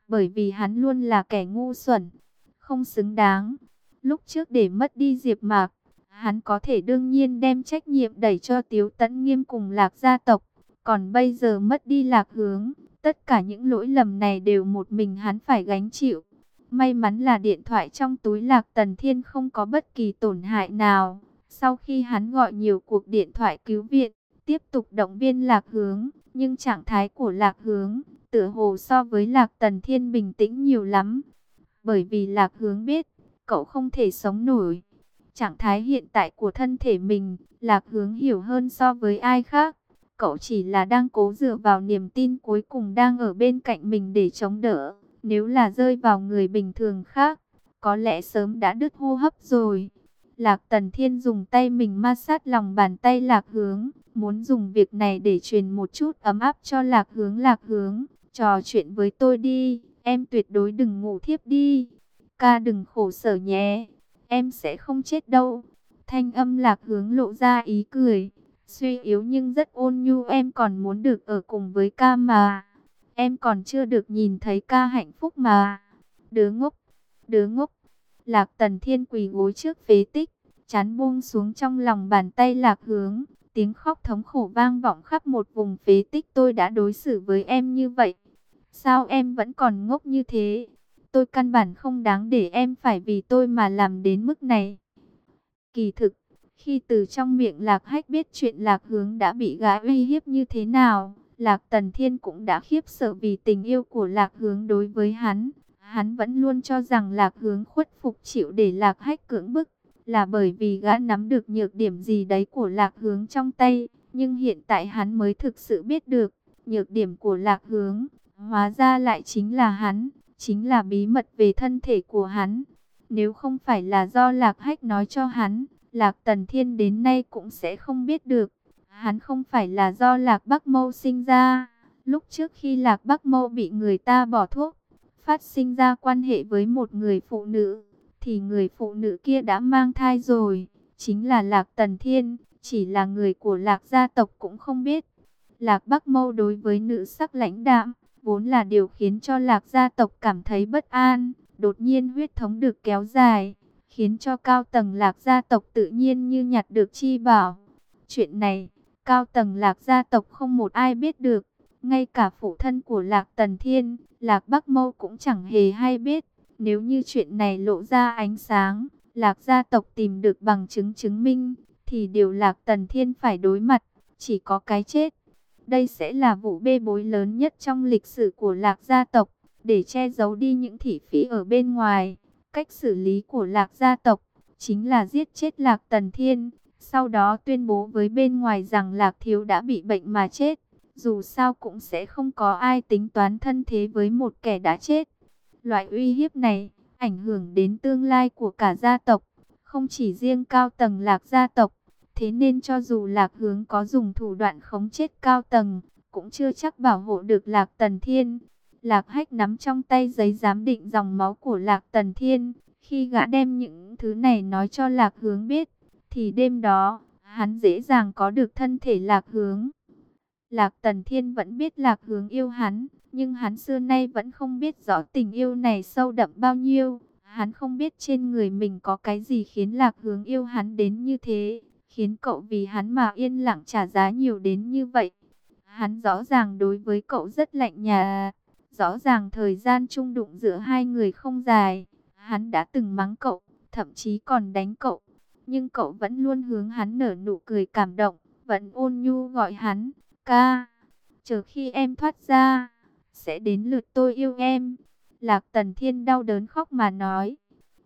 Bởi vì hắn luôn là kẻ ngu xuẩn, không xứng đáng. Lúc trước để mất đi Diệp Mạc, hắn có thể đương nhiên đem trách nhiệm đẩy cho Tiếu Tấn Nghiêm cùng Lạc gia tộc. Còn bây giờ mất đi Lạc Hướng, tất cả những lỗi lầm này đều một mình hắn phải gánh chịu. May mắn là điện thoại trong túi Lạc Tần Thiên không có bất kỳ tổn hại nào. Sau khi hắn gọi nhiều cuộc điện thoại cứu viện, tiếp tục động viên lạc hướng, nhưng trạng thái của lạc hướng, tựa hồ so với lạc tần thiên bình tĩnh nhiều lắm. Bởi vì lạc hướng biết, cậu không thể sống nổi. Trạng thái hiện tại của thân thể mình, lạc hướng hiểu hơn so với ai khác. Cậu chỉ là đang cố dựa vào niềm tin cuối cùng đang ở bên cạnh mình để chống đỡ. Nếu là rơi vào người bình thường khác, có lẽ sớm đã đứt hô hấp rồi. Lạc Tần Thiên dùng tay mình ma sát lòng bàn tay Lạc Hướng, muốn dùng việc này để truyền một chút ấm áp cho Lạc Hướng. Lạc Hướng, trò chuyện với tôi đi, em tuyệt đối đừng ngủ thiếp đi. Ca đừng khổ sở nhé, em sẽ không chết đâu. Thanh âm Lạc Hướng lộ ra ý cười, suy yếu nhưng rất ôn nhu em còn muốn được ở cùng với ca mà. Em còn chưa được nhìn thấy ca hạnh phúc mà. Đứa ngốc, đứa ngốc. Lạc Tần Thiên quỳ gối trước phế tích, chán buông xuống trong lòng bàn tay lạc hướng. Tiếng khóc thống khổ vang vọng khắp một vùng phế tích tôi đã đối xử với em như vậy. Sao em vẫn còn ngốc như thế? Tôi căn bản không đáng để em phải vì tôi mà làm đến mức này. Kỳ thực, khi từ trong miệng lạc hách biết chuyện lạc hướng đã bị gã uy hiếp như thế nào, lạc tần thiên cũng đã khiếp sợ vì tình yêu của lạc hướng đối với hắn. Hắn vẫn luôn cho rằng lạc hướng khuất phục chịu để lạc hách cưỡng bức, là bởi vì gã nắm được nhược điểm gì đấy của lạc hướng trong tay. Nhưng hiện tại hắn mới thực sự biết được, nhược điểm của lạc hướng, hóa ra lại chính là hắn, chính là bí mật về thân thể của hắn. Nếu không phải là do lạc hách nói cho hắn, lạc tần thiên đến nay cũng sẽ không biết được. Hắn không phải là do lạc bắc mâu sinh ra. Lúc trước khi lạc bắc mâu bị người ta bỏ thuốc, phát sinh ra quan hệ với một người phụ nữ, thì người phụ nữ kia đã mang thai rồi, chính là Lạc Tần Thiên, chỉ là người của Lạc gia tộc cũng không biết. Lạc Bắc Mâu đối với nữ sắc lãnh đạm, vốn là điều khiến cho Lạc gia tộc cảm thấy bất an, đột nhiên huyết thống được kéo dài, khiến cho cao tầng Lạc gia tộc tự nhiên như nhặt được chi bảo. Chuyện này, cao tầng Lạc gia tộc không một ai biết được, ngay cả phụ thân của Lạc Tần Thiên, Lạc Bắc Mâu cũng chẳng hề hay biết. Nếu như chuyện này lộ ra ánh sáng, Lạc gia tộc tìm được bằng chứng chứng minh, thì điều Lạc Tần Thiên phải đối mặt, chỉ có cái chết. Đây sẽ là vụ bê bối lớn nhất trong lịch sử của Lạc gia tộc, để che giấu đi những thị phí ở bên ngoài. Cách xử lý của Lạc gia tộc chính là giết chết Lạc Tần Thiên, sau đó tuyên bố với bên ngoài rằng Lạc Thiếu đã bị bệnh mà chết. Dù sao cũng sẽ không có ai tính toán thân thế với một kẻ đã chết. Loại uy hiếp này ảnh hưởng đến tương lai của cả gia tộc, không chỉ riêng cao tầng lạc gia tộc. Thế nên cho dù lạc hướng có dùng thủ đoạn khống chết cao tầng, cũng chưa chắc bảo hộ được lạc tần thiên. Lạc hách nắm trong tay giấy giám định dòng máu của lạc tần thiên. Khi gã đem những thứ này nói cho lạc hướng biết, thì đêm đó, hắn dễ dàng có được thân thể lạc hướng. Lạc Tần Thiên vẫn biết lạc hướng yêu hắn, nhưng hắn xưa nay vẫn không biết rõ tình yêu này sâu đậm bao nhiêu. Hắn không biết trên người mình có cái gì khiến lạc hướng yêu hắn đến như thế, khiến cậu vì hắn mà yên lặng trả giá nhiều đến như vậy. Hắn rõ ràng đối với cậu rất lạnh nhà, rõ ràng thời gian chung đụng giữa hai người không dài. Hắn đã từng mắng cậu, thậm chí còn đánh cậu, nhưng cậu vẫn luôn hướng hắn nở nụ cười cảm động, vẫn ôn nhu gọi hắn, ca, chờ khi em thoát ra, sẽ đến lượt tôi yêu em. Lạc Tần Thiên đau đớn khóc mà nói.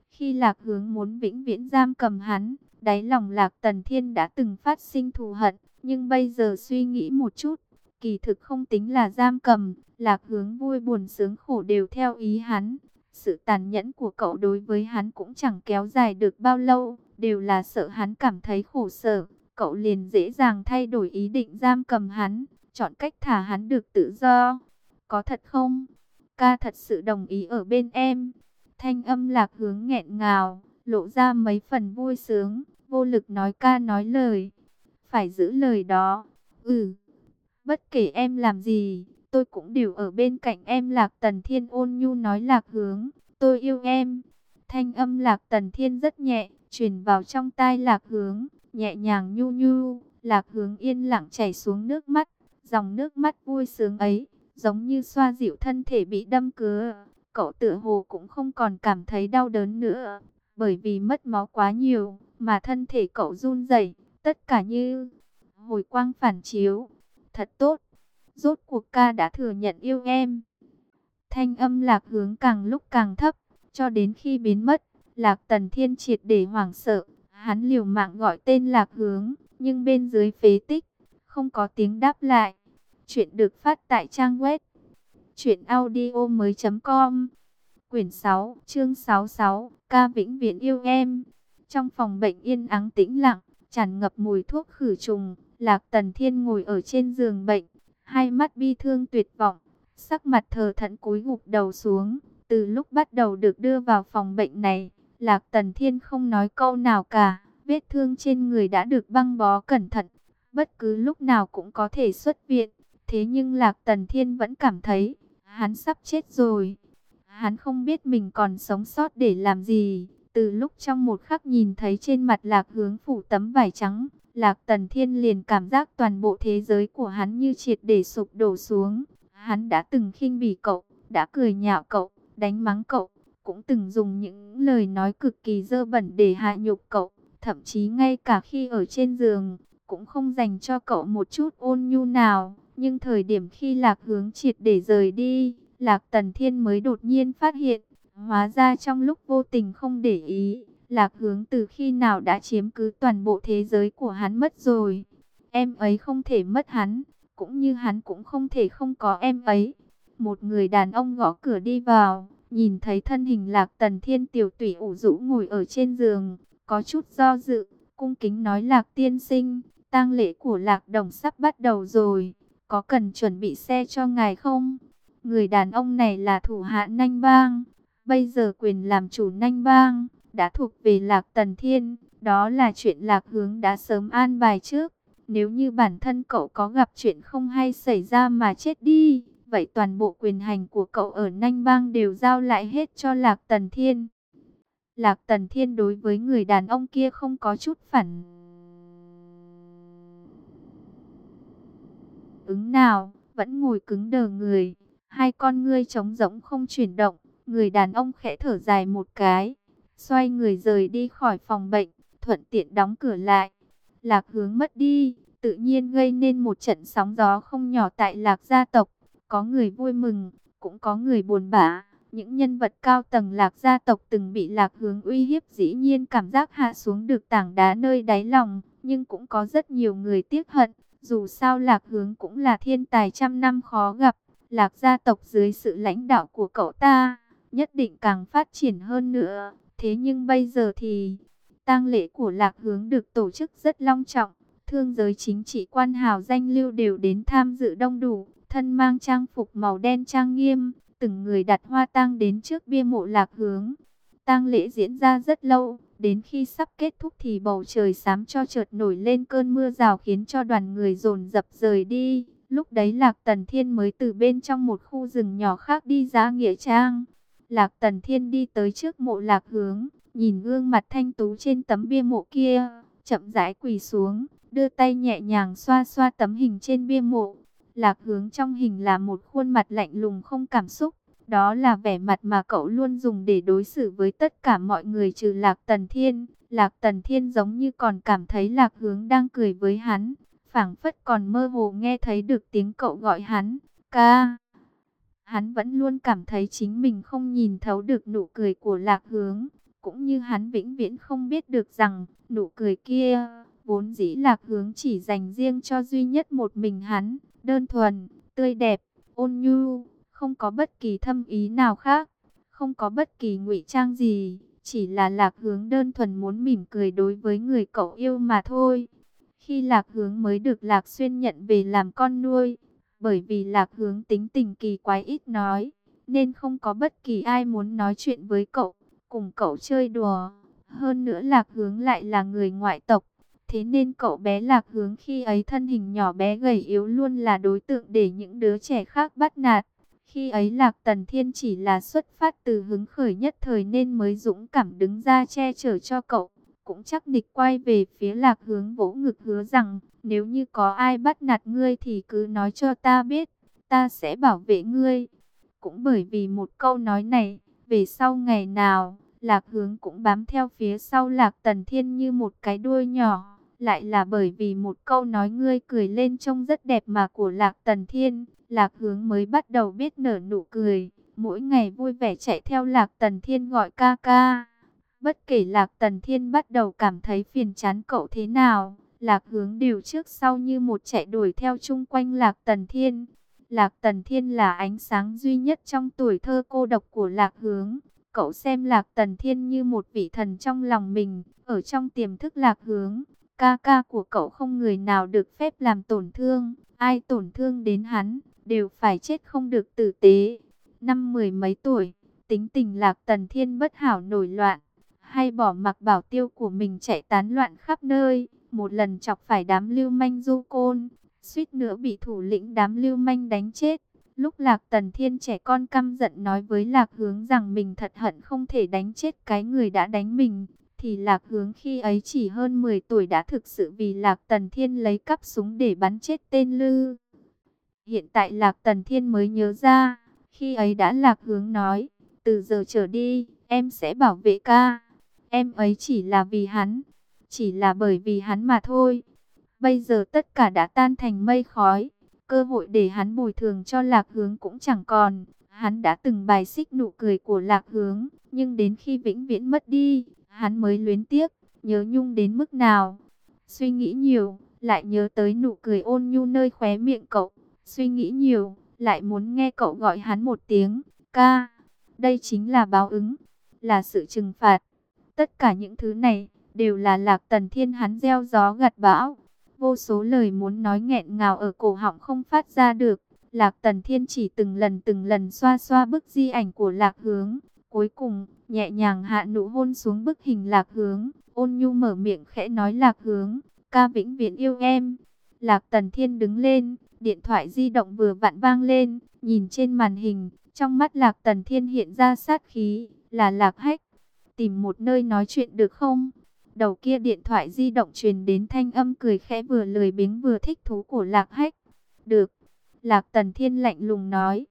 Khi Lạc Hướng muốn vĩnh viễn giam cầm hắn, đáy lòng Lạc Tần Thiên đã từng phát sinh thù hận, nhưng bây giờ suy nghĩ một chút, kỳ thực không tính là giam cầm, Lạc Hướng vui buồn sướng khổ đều theo ý hắn. Sự tàn nhẫn của cậu đối với hắn cũng chẳng kéo dài được bao lâu, đều là sợ hắn cảm thấy khổ sở, cậu liền dễ dàng thay đổi ý định giam cầm hắn, chọn cách thả hắn được tự do. Có thật không? Ca thật sự đồng ý ở bên em. Thanh âm lạc hướng nghẹn ngào, lộ ra mấy phần vui sướng, vô lực nói ca nói lời. Phải giữ lời đó. Ừ, bất kể em làm gì, tôi cũng đều ở bên cạnh em lạc tần thiên ôn nhu nói lạc hướng. Tôi yêu em. Thanh âm lạc tần thiên rất nhẹ, truyền vào trong tai lạc hướng, nhẹ nhàng nhu nhu. Lạc hướng yên lặng chảy xuống nước mắt, dòng nước mắt vui sướng ấy giống như xoa dịu thân thể bị đâm cứa. Cậu tựa hồ cũng không còn cảm thấy đau đớn nữa, bởi vì mất máu quá nhiều, mà thân thể cậu run rẩy, tất cả như hồi quang phản chiếu. Thật tốt, rốt cuộc ca đã thừa nhận yêu em. Thanh âm lạc hướng càng lúc càng thấp, cho đến khi biến mất, lạc tần thiên triệt để hoảng sợ, hắn liều mạng gọi tên lạc hướng, nhưng bên dưới phế tích, không có tiếng đáp lại. Chuyện được phát tại trang web truyệnaudiomoi.com. Quyển 6, chương 66, ca vĩnh viễn yêu em. Trong phòng bệnh yên ắng tĩnh lặng, tràn ngập mùi thuốc khử trùng, Lạc Tần Thiên ngồi ở trên giường bệnh, hai mắt bi thương tuyệt vọng, sắc mặt thờ thẫn cúi gục đầu xuống. Từ lúc bắt đầu được đưa vào phòng bệnh này, Lạc Tần Thiên không nói câu nào cả, vết thương trên người đã được băng bó cẩn thận, bất cứ lúc nào cũng có thể xuất viện. Thế nhưng Lạc Tần Thiên vẫn cảm thấy, hắn sắp chết rồi. Hắn không biết mình còn sống sót để làm gì. Từ lúc trong một khắc nhìn thấy trên mặt Lạc hướng phủ tấm vải trắng, Lạc Tần Thiên liền cảm giác toàn bộ thế giới của hắn như triệt để sụp đổ xuống. Hắn đã từng khinh bỉ cậu, đã cười nhạo cậu, đánh mắng cậu, cũng từng dùng những lời nói cực kỳ dơ bẩn để hạ nhục cậu. Thậm chí ngay cả khi ở trên giường, cũng không dành cho cậu một chút ôn nhu nào. Nhưng thời điểm khi lạc hướng triệt để rời đi, lạc tần thiên mới đột nhiên phát hiện, hóa ra trong lúc vô tình không để ý, lạc hướng từ khi nào đã chiếm cứ toàn bộ thế giới của hắn mất rồi. Em ấy không thể mất hắn, cũng như hắn cũng không thể không có em ấy. Một người đàn ông gõ cửa đi vào, nhìn thấy thân hình lạc tần thiên tiểu tủy ủ rũ ngồi ở trên giường, có chút do dự, cung kính nói lạc tiên sinh, tang lễ của lạc đồng sắp bắt đầu rồi có cần chuẩn bị xe cho ngài không? Người đàn ông này là thủ hạ Nanh Bang, bây giờ quyền làm chủ Nanh Bang, đã thuộc về Lạc Tần Thiên, đó là chuyện Lạc Hướng đã sớm an bài trước. Nếu như bản thân cậu có gặp chuyện không hay xảy ra mà chết đi, vậy toàn bộ quyền hành của cậu ở Nanh Bang đều giao lại hết cho Lạc Tần Thiên. Lạc Tần Thiên đối với người đàn ông kia không có chút phản ứng nào, vẫn ngồi cứng đờ người. Hai con ngươi trống rỗng không chuyển động, người đàn ông khẽ thở dài một cái, xoay người rời đi khỏi phòng bệnh, thuận tiện đóng cửa lại. Lạc hướng mất đi, tự nhiên gây nên một trận sóng gió không nhỏ tại lạc gia tộc. Có người vui mừng, cũng có người buồn bã. Những nhân vật cao tầng lạc gia tộc từng bị lạc hướng uy hiếp dĩ nhiên cảm giác hạ xuống được tảng đá nơi đáy lòng. Nhưng cũng có rất nhiều người tiếc hận, dù sao lạc hướng cũng là thiên tài trăm năm khó gặp, lạc gia tộc dưới sự lãnh đạo của cậu ta, nhất định càng phát triển hơn nữa. Thế nhưng bây giờ thì, tang lễ của lạc hướng được tổ chức rất long trọng, thương giới chính trị quan hào danh lưu đều đến tham dự đông đủ, thân mang trang phục màu đen trang nghiêm, từng người đặt hoa tang đến trước bia mộ lạc hướng. tang lễ diễn ra rất lâu, đến khi sắp kết thúc thì bầu trời xám cho chợt nổi lên cơn mưa rào khiến cho đoàn người dồn dập rời đi. Lúc đấy Lạc Tần Thiên mới từ bên trong một khu rừng nhỏ khác đi ra nghĩa trang. Lạc Tần Thiên đi tới trước mộ Lạc Hướng, nhìn gương mặt thanh tú trên tấm bia mộ kia, chậm rãi quỳ xuống, đưa tay nhẹ nhàng xoa xoa tấm hình trên bia mộ. Lạc Hướng trong hình là một khuôn mặt lạnh lùng không cảm xúc, đó là vẻ mặt mà cậu luôn dùng để đối xử với tất cả mọi người trừ Lạc Tần Thiên. Lạc Tần Thiên giống như còn cảm thấy Lạc Hướng đang cười với hắn, phảng phất còn mơ hồ nghe thấy được tiếng cậu gọi hắn, ca. Hắn vẫn luôn cảm thấy chính mình không nhìn thấu được nụ cười của Lạc Hướng, cũng như hắn vĩnh viễn không biết được rằng nụ cười kia vốn dĩ Lạc Hướng chỉ dành riêng cho duy nhất một mình hắn, đơn thuần, tươi đẹp, ôn nhu không có bất kỳ thâm ý nào khác, không có bất kỳ ngụy trang gì, chỉ là lạc hướng đơn thuần muốn mỉm cười đối với người cậu yêu mà thôi. Khi lạc hướng mới được lạc xuyên nhận về làm con nuôi, bởi vì lạc hướng tính tình kỳ quái ít nói, nên không có bất kỳ ai muốn nói chuyện với cậu, cùng cậu chơi đùa. Hơn nữa lạc hướng lại là người ngoại tộc, thế nên cậu bé lạc hướng khi ấy thân hình nhỏ bé gầy yếu luôn là đối tượng để những đứa trẻ khác bắt nạt. Khi ấy Lạc Tần Thiên chỉ là xuất phát từ hứng khởi nhất thời nên mới dũng cảm đứng ra che chở cho cậu. Cũng chắc địch quay về phía Lạc hướng vỗ ngực hứa rằng, nếu như có ai bắt nạt ngươi thì cứ nói cho ta biết, ta sẽ bảo vệ ngươi. Cũng bởi vì một câu nói này, về sau ngày nào, Lạc hướng cũng bám theo phía sau Lạc Tần Thiên như một cái đuôi nhỏ. Lại là bởi vì một câu nói ngươi cười lên trông rất đẹp mà của Lạc Tần Thiên, Lạc hướng mới bắt đầu biết nở nụ cười, mỗi ngày vui vẻ chạy theo Lạc Tần Thiên gọi ca ca. Bất kể Lạc Tần Thiên bắt đầu cảm thấy phiền chán cậu thế nào, Lạc hướng điều trước sau như một chạy đuổi theo chung quanh Lạc Tần Thiên. Lạc Tần Thiên là ánh sáng duy nhất trong tuổi thơ cô độc của Lạc hướng. Cậu xem Lạc Tần Thiên như một vị thần trong lòng mình, ở trong tiềm thức Lạc hướng. Ca ca của cậu không người nào được phép làm tổn thương, ai tổn thương đến hắn, đều phải chết không được tử tế. Năm mười mấy tuổi, tính tình lạc tần thiên bất hảo nổi loạn, hay bỏ mặc bảo tiêu của mình chạy tán loạn khắp nơi, một lần chọc phải đám lưu manh du côn, suýt nữa bị thủ lĩnh đám lưu manh đánh chết. Lúc Lạc Tần Thiên trẻ con căm giận nói với Lạc Hướng rằng mình thật hận không thể đánh chết cái người đã đánh mình, thì Lạc Hướng khi ấy chỉ hơn 10 tuổi đã thực sự vì Lạc Tần Thiên lấy cắp súng để bắn chết tên Lư. Hiện tại Lạc Tần Thiên mới nhớ ra, khi ấy đã Lạc Hướng nói, từ giờ trở đi, em sẽ bảo vệ ca. Em ấy chỉ là vì hắn, chỉ là bởi vì hắn mà thôi. Bây giờ tất cả đã tan thành mây khói, cơ hội để hắn bồi thường cho Lạc Hướng cũng chẳng còn. Hắn đã từng bài xích nụ cười của Lạc Hướng, nhưng đến khi vĩnh viễn mất đi, hắn mới luyến tiếc, nhớ nhung đến mức nào. Suy nghĩ nhiều, lại nhớ tới nụ cười ôn nhu nơi khóe miệng cậu. Suy nghĩ nhiều, lại muốn nghe cậu gọi hắn một tiếng, ca. Đây chính là báo ứng, là sự trừng phạt. Tất cả những thứ này, đều là lạc tần thiên hắn gieo gió gặt bão. Vô số lời muốn nói nghẹn ngào ở cổ họng không phát ra được. Lạc tần thiên chỉ từng lần từng lần xoa xoa bức di ảnh của lạc hướng. Cuối cùng, nhẹ nhàng hạ nụ hôn xuống bức hình lạc hướng. Ôn nhu mở miệng khẽ nói lạc hướng, ca vĩnh viễn yêu em. Lạc tần thiên đứng lên, Điện thoại di động vừa vặn vang lên, nhìn trên màn hình, trong mắt Lạc Tần Thiên hiện ra sát khí, là Lạc Hách. Tìm một nơi nói chuyện được không? Đầu kia điện thoại di động truyền đến thanh âm cười khẽ vừa lười biếng vừa thích thú của Lạc Hách. Được. Lạc Tần Thiên lạnh lùng nói.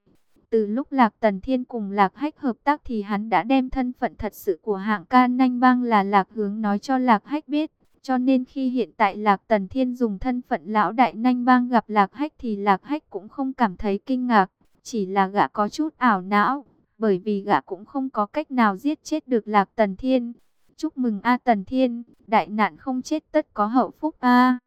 Từ lúc Lạc Tần Thiên cùng Lạc Hách hợp tác thì hắn đã đem thân phận thật sự của hạng ca nanh bang là Lạc Hướng nói cho Lạc Hách biết. Cho nên khi hiện tại Lạc Tần Thiên dùng thân phận lão đại nanh bang gặp Lạc Hách thì Lạc Hách cũng không cảm thấy kinh ngạc. Chỉ là gã có chút ảo não, bởi vì gã cũng không có cách nào giết chết được Lạc Tần Thiên. Chúc mừng A Tần Thiên, đại nạn không chết tất có hậu phúc A.